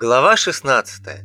Глава 16.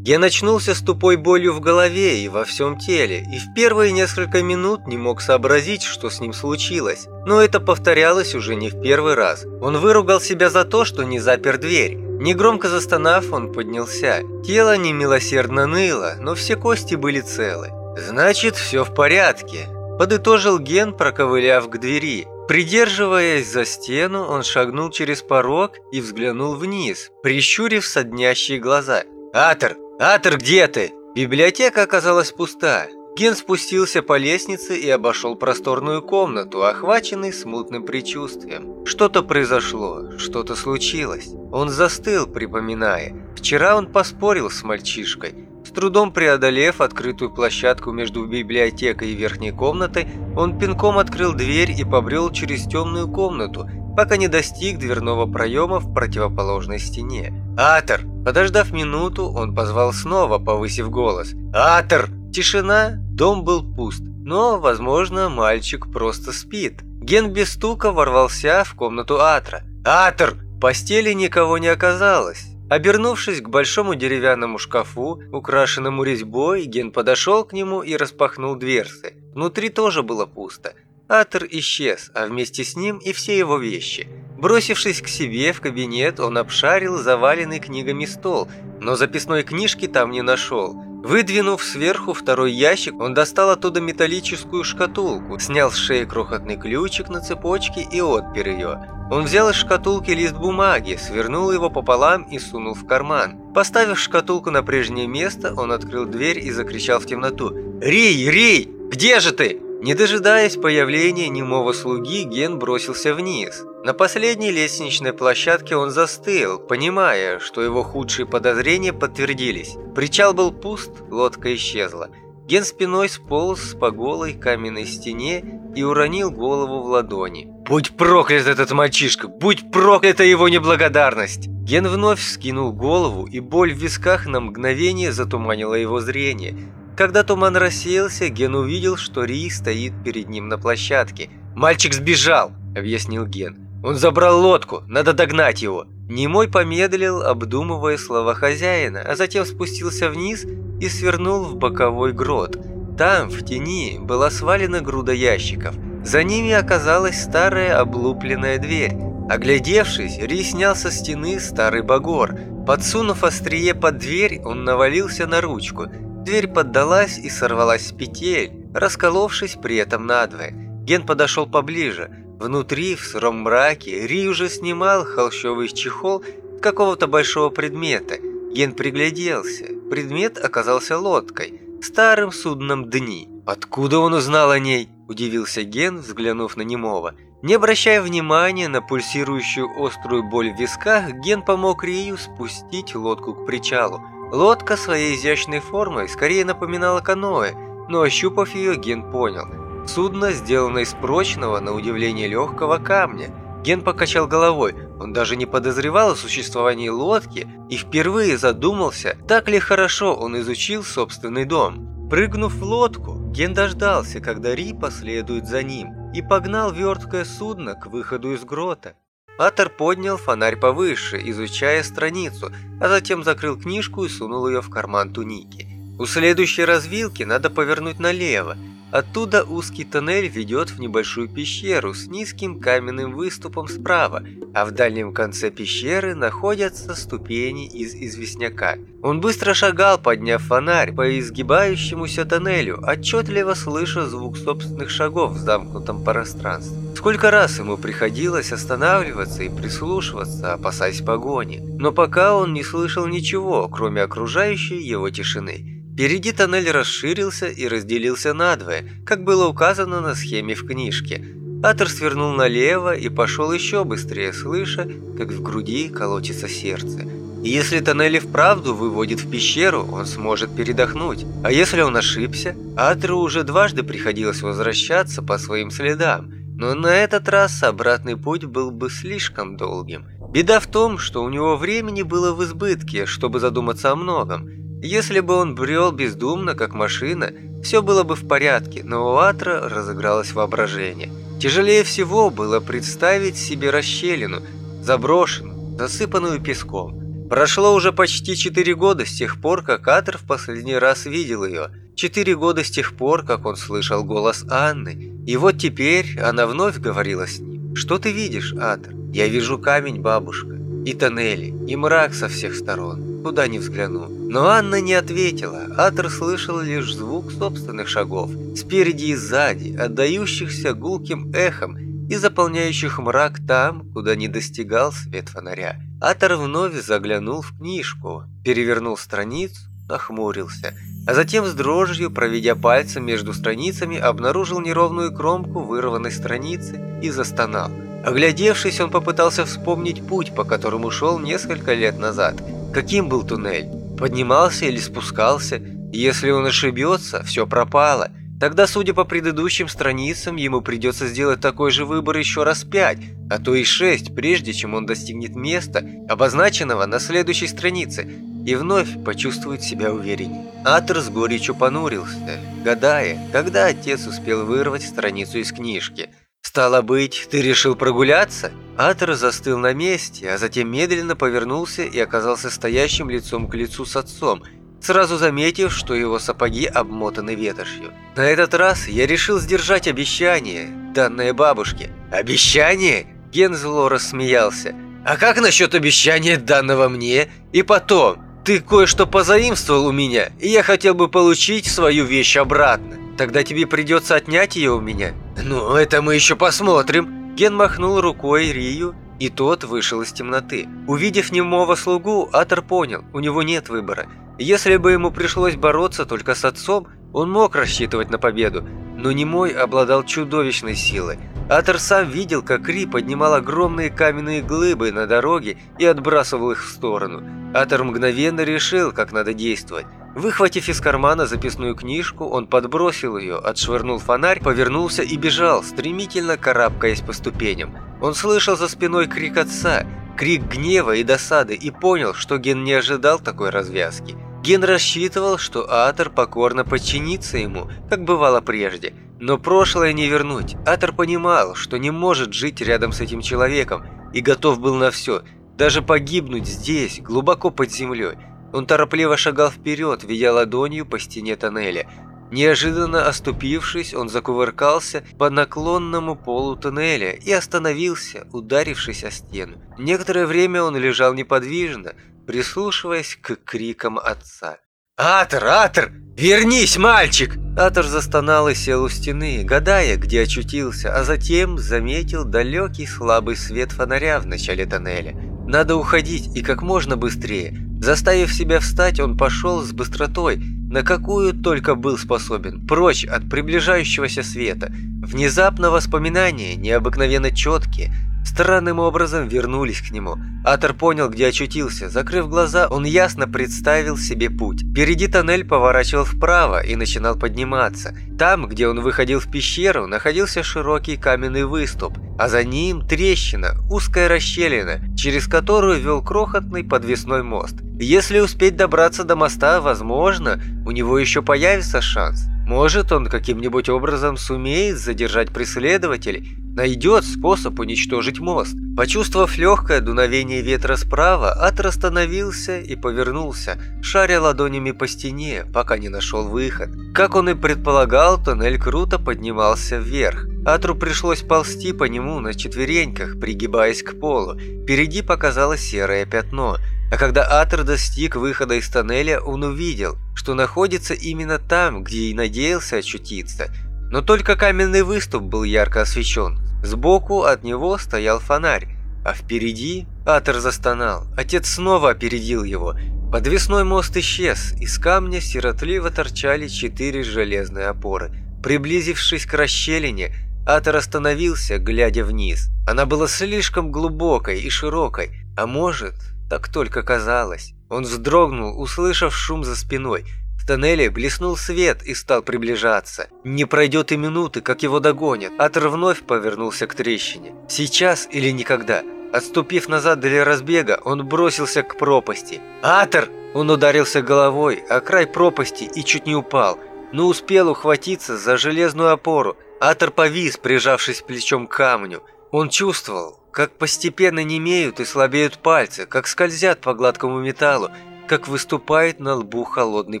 Ген очнулся с тупой болью в голове и во всем теле, и в первые несколько минут не мог сообразить, что с ним случилось. Но это повторялось уже не в первый раз. Он выругал себя за то, что не запер дверь. Негромко застонав, он поднялся. Тело немилосердно ныло, но все кости были целы. «Значит, все в порядке», – подытожил Ген, проковыляв к двери. Придерживаясь за стену, он шагнул через порог и взглянул вниз, прищурив соднящие глаза. «Атор! Атор, где ты?» Библиотека оказалась пуста. Ген спустился по лестнице и обошел просторную комнату, охваченный смутным предчувствием. Что-то произошло, что-то случилось. Он застыл, припоминая. Вчера он поспорил с мальчишкой, трудом преодолев открытую площадку между библиотекой и верхней комнатой, он пинком открыл дверь и побрел через темную комнату, пока не достиг дверного проема в противоположной стене. «Атор!» Подождав минуту, он позвал снова, повысив голос. «Атор!» Тишина, дом был пуст, но, возможно, мальчик просто спит. Ген без стука ворвался в комнату Атра. «Атор!» Постели никого не оказалось. Обернувшись к большому деревянному шкафу, украшенному резьбой, Ген подошел к нему и распахнул дверцы. Внутри тоже было пусто. Атер исчез, а вместе с ним и все его вещи. Бросившись к себе в кабинет, он обшарил заваленный книгами стол, но записной книжки там не нашел. Выдвинув сверху второй ящик, он достал оттуда металлическую шкатулку, снял с шеи крохотный ключик на цепочке и отпер ее. Он взял из шкатулки лист бумаги, свернул его пополам и сунул в карман. Поставив шкатулку на прежнее место, он открыл дверь и закричал в темноту «Рий, Рий, где же ты?» Не дожидаясь появления немого слуги, Ген бросился вниз. На последней лестничной площадке он застыл, понимая, что его худшие подозрения подтвердились. Причал был пуст, лодка исчезла. Ген спиной сполз по голой каменной стене и уронил голову в ладони. «Будь проклят этот мальчишка! Будь проклята его неблагодарность!» Ген вновь скинул голову, и боль в висках на мгновение затуманила его зрение. Когда туман рассеялся, Ген увидел, что Ри стоит перед ним на площадке. «Мальчик сбежал!» – объяснил Ген. «Он забрал лодку, надо догнать его!» Немой помедлил, обдумывая слова хозяина, а затем спустился вниз и свернул в боковой грот. Там, в тени, была свалена груда ящиков. За ними оказалась старая облупленная дверь. Оглядевшись, Ри снял со стены старый багор. Подсунув острие под дверь, он навалился на ручку – Дверь поддалась и сорвалась с петель, расколовшись при этом надвое. Ген подошел поближе. Внутри, в сыром мраке, Ри уже снимал холщовый чехол какого-то большого предмета. Ген пригляделся. Предмет оказался лодкой, старым судном дни. «Откуда он узнал о ней?» – удивился Ген, взглянув на немого. Не обращая внимания на пульсирующую острую боль в висках, Ген помог Рию спустить лодку к причалу. Лодка своей изящной формой скорее напоминала каноэ, но ощупав ее, Ген понял. Судно сделано из прочного, на удивление легкого камня. Ген покачал головой, он даже не подозревал о существовании лодки и впервые задумался, так ли хорошо он изучил собственный дом. Прыгнув в лодку, Ген дождался, когда Ри последует за ним, и погнал верткое судно к выходу из грота. Атор поднял фонарь повыше, изучая страницу, а затем закрыл книжку и сунул ее в карман туники. У следующей развилки надо повернуть налево, Оттуда узкий тоннель ведет в небольшую пещеру с низким каменным выступом справа, а в дальнем конце пещеры находятся ступени из известняка. Он быстро шагал, подняв фонарь по изгибающемуся тоннелю, отчетливо слыша звук собственных шагов в замкнутом пространстве. Сколько раз ему приходилось останавливаться и прислушиваться, опасаясь погони, но пока он не слышал ничего, кроме окружающей его тишины. Впереди тоннель расширился и разделился надвое, как было указано на схеме в книжке. Атор свернул налево и пошел еще быстрее, слыша, как в груди колотится сердце. И если тоннель вправду выводит в пещеру, он сможет передохнуть. А если он ошибся? Атору уже дважды приходилось возвращаться по своим следам, но на этот раз обратный путь был бы слишком долгим. Беда в том, что у него времени было в избытке, чтобы задуматься о многом. Если бы он брел бездумно, как машина, все было бы в порядке, но у Атра разыгралось воображение. Тяжелее всего было представить себе расщелину, заброшенную, засыпанную песком. Прошло уже почти четыре года с тех пор, как Атер в последний раз видел ее. Четыре года с тех пор, как он слышал голос Анны. И вот теперь она вновь говорила с ним. «Что ты видишь, Атер?» «Я вижу камень, бабушка, и тоннели, и мрак со всех сторон, куда ни взгляну». Но Анна не ответила. Атер слышал лишь звук собственных шагов, спереди и сзади, отдающихся гулким эхом и заполняющих мрак там, куда не достигал свет фонаря. Атор вновь заглянул в книжку, перевернул страницу, нахмурился, а затем с дрожью, проведя пальцем между страницами, обнаружил неровную кромку вырванной страницы и застонал. Оглядевшись, он попытался вспомнить путь, по которому шел несколько лет назад. Каким был туннель? Поднимался или спускался? Если он ошибется, все пропало – Тогда, судя по предыдущим страницам, ему придется сделать такой же выбор еще раз пять, а то и шесть, прежде чем он достигнет места, обозначенного на следующей странице, и вновь почувствует себя увереннее. Атер с горечью понурился, гадая, когда отец успел вырвать страницу из книжки. «Стало быть, ты решил прогуляться?» Атер застыл на месте, а затем медленно повернулся и оказался стоящим лицом к лицу с отцом – сразу заметив, что его сапоги обмотаны ветошью. На этот раз я решил сдержать обещание, данное бабушке. «Обещание?» Ген зло рассмеялся. «А как насчет обещания, данного мне? И потом, ты кое-что позаимствовал у меня, и я хотел бы получить свою вещь обратно. Тогда тебе придется отнять ее у меня». «Ну, это мы еще посмотрим». Ген махнул рукой Рию, и тот вышел из темноты. Увидев немого слугу, Атор понял, у него нет выбора. Если бы ему пришлось бороться только с отцом, он мог рассчитывать на победу, но Немой обладал чудовищной силой. Атор сам видел, как Ри поднимал огромные каменные глыбы на дороге и отбрасывал их в сторону. Атор мгновенно решил, как надо действовать. Выхватив из кармана записную книжку, он подбросил ее, отшвырнул фонарь, повернулся и бежал, стремительно карабкаясь по ступеням. Он слышал за спиной крик отца, крик гнева и досады и понял, что Ген не ожидал такой развязки. Ген рассчитывал, что Атор покорно подчинится ему, как бывало прежде. Но прошлое не вернуть. Атор понимал, что не может жить рядом с этим человеком и готов был на все, даже погибнуть здесь, глубоко под землей. Он торопливо шагал вперед, ведя ладонью по стене тоннеля. Неожиданно оступившись, он закувыркался по наклонному полу тоннеля и остановился, ударившись о стену. Некоторое время он лежал неподвижно, прислушиваясь к крикам отца. «Атор, Атор, вернись, мальчик!» Атор застонал и сел у стены, гадая, где очутился, а затем заметил далекий слабый свет фонаря в начале тоннеля. Надо уходить и как можно быстрее. Заставив себя встать, он пошел с быстротой, на какую только был способен, прочь от приближающегося света. Внезапно воспоминания, необыкновенно четкие, странным образом вернулись к нему. Атор понял, где очутился. Закрыв глаза, он ясно представил себе путь. Впереди тоннель поворачивал вправо и начинал подниматься. Там, где он выходил в пещеру, находился широкий каменный выступ, а за ним трещина, узкая расщелина, через которую вел крохотный подвесной мост. Если успеть добраться до моста, возможно, у него еще появится шанс. Может, он каким-нибудь образом сумеет задержать преследователей, найдет способ уничтожить мост. Почувствовав легкое дуновение ветра справа, Атр остановился и повернулся, шаря ладонями по стене, пока не нашел выход. Как он и предполагал, тоннель круто поднимался вверх. Атру пришлось ползти по нему на четвереньках, пригибаясь к полу. Впереди показалось серое пятно – а когда Атер достиг выхода из тоннеля, он увидел, что находится именно там, где и надеялся очутиться. Но только каменный выступ был ярко освещен. Сбоку от него стоял фонарь, а впереди Атер застонал. Отец снова опередил его. Подвесной мост исчез, из камня сиротливо торчали четыре железные опоры. Приблизившись к расщелине, Атер остановился, глядя вниз. Она была слишком глубокой и широкой, а может, так только казалось. Он вздрогнул, услышав шум за спиной. В тоннеле блеснул свет и стал приближаться. Не пройдет и минуты, как его догонят. Атр вновь повернулся к трещине. Сейчас или никогда. Отступив назад для разбега, он бросился к пропасти. «Атр!» Он ударился головой о край пропасти и чуть не упал, но успел ухватиться за железную опору. Атор повис, прижавшись плечом к камню. Он чувствовал, как постепенно немеют и слабеют пальцы, как скользят по гладкому металлу, как выступает на лбу холодный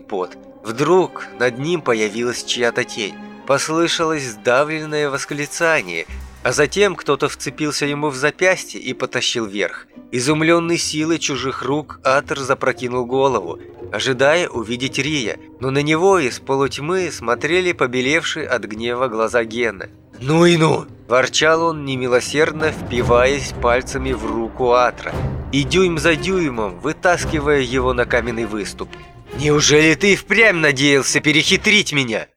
пот. Вдруг над ним появилась чья-то тень. Послышалось сдавленное восклицание, а затем кто-то вцепился ему в запястье и потащил вверх. Изумленный силой чужих рук Атер запрокинул голову, ожидая увидеть Рия, но на него из полутьмы смотрели побелевшие от гнева глаза Гена. «Ну и ну!» – ворчал он, немилосердно впиваясь пальцами в руку Атра и дюйм за дюймом вытаскивая его на каменный выступ. «Неужели ты впрямь надеялся перехитрить меня?»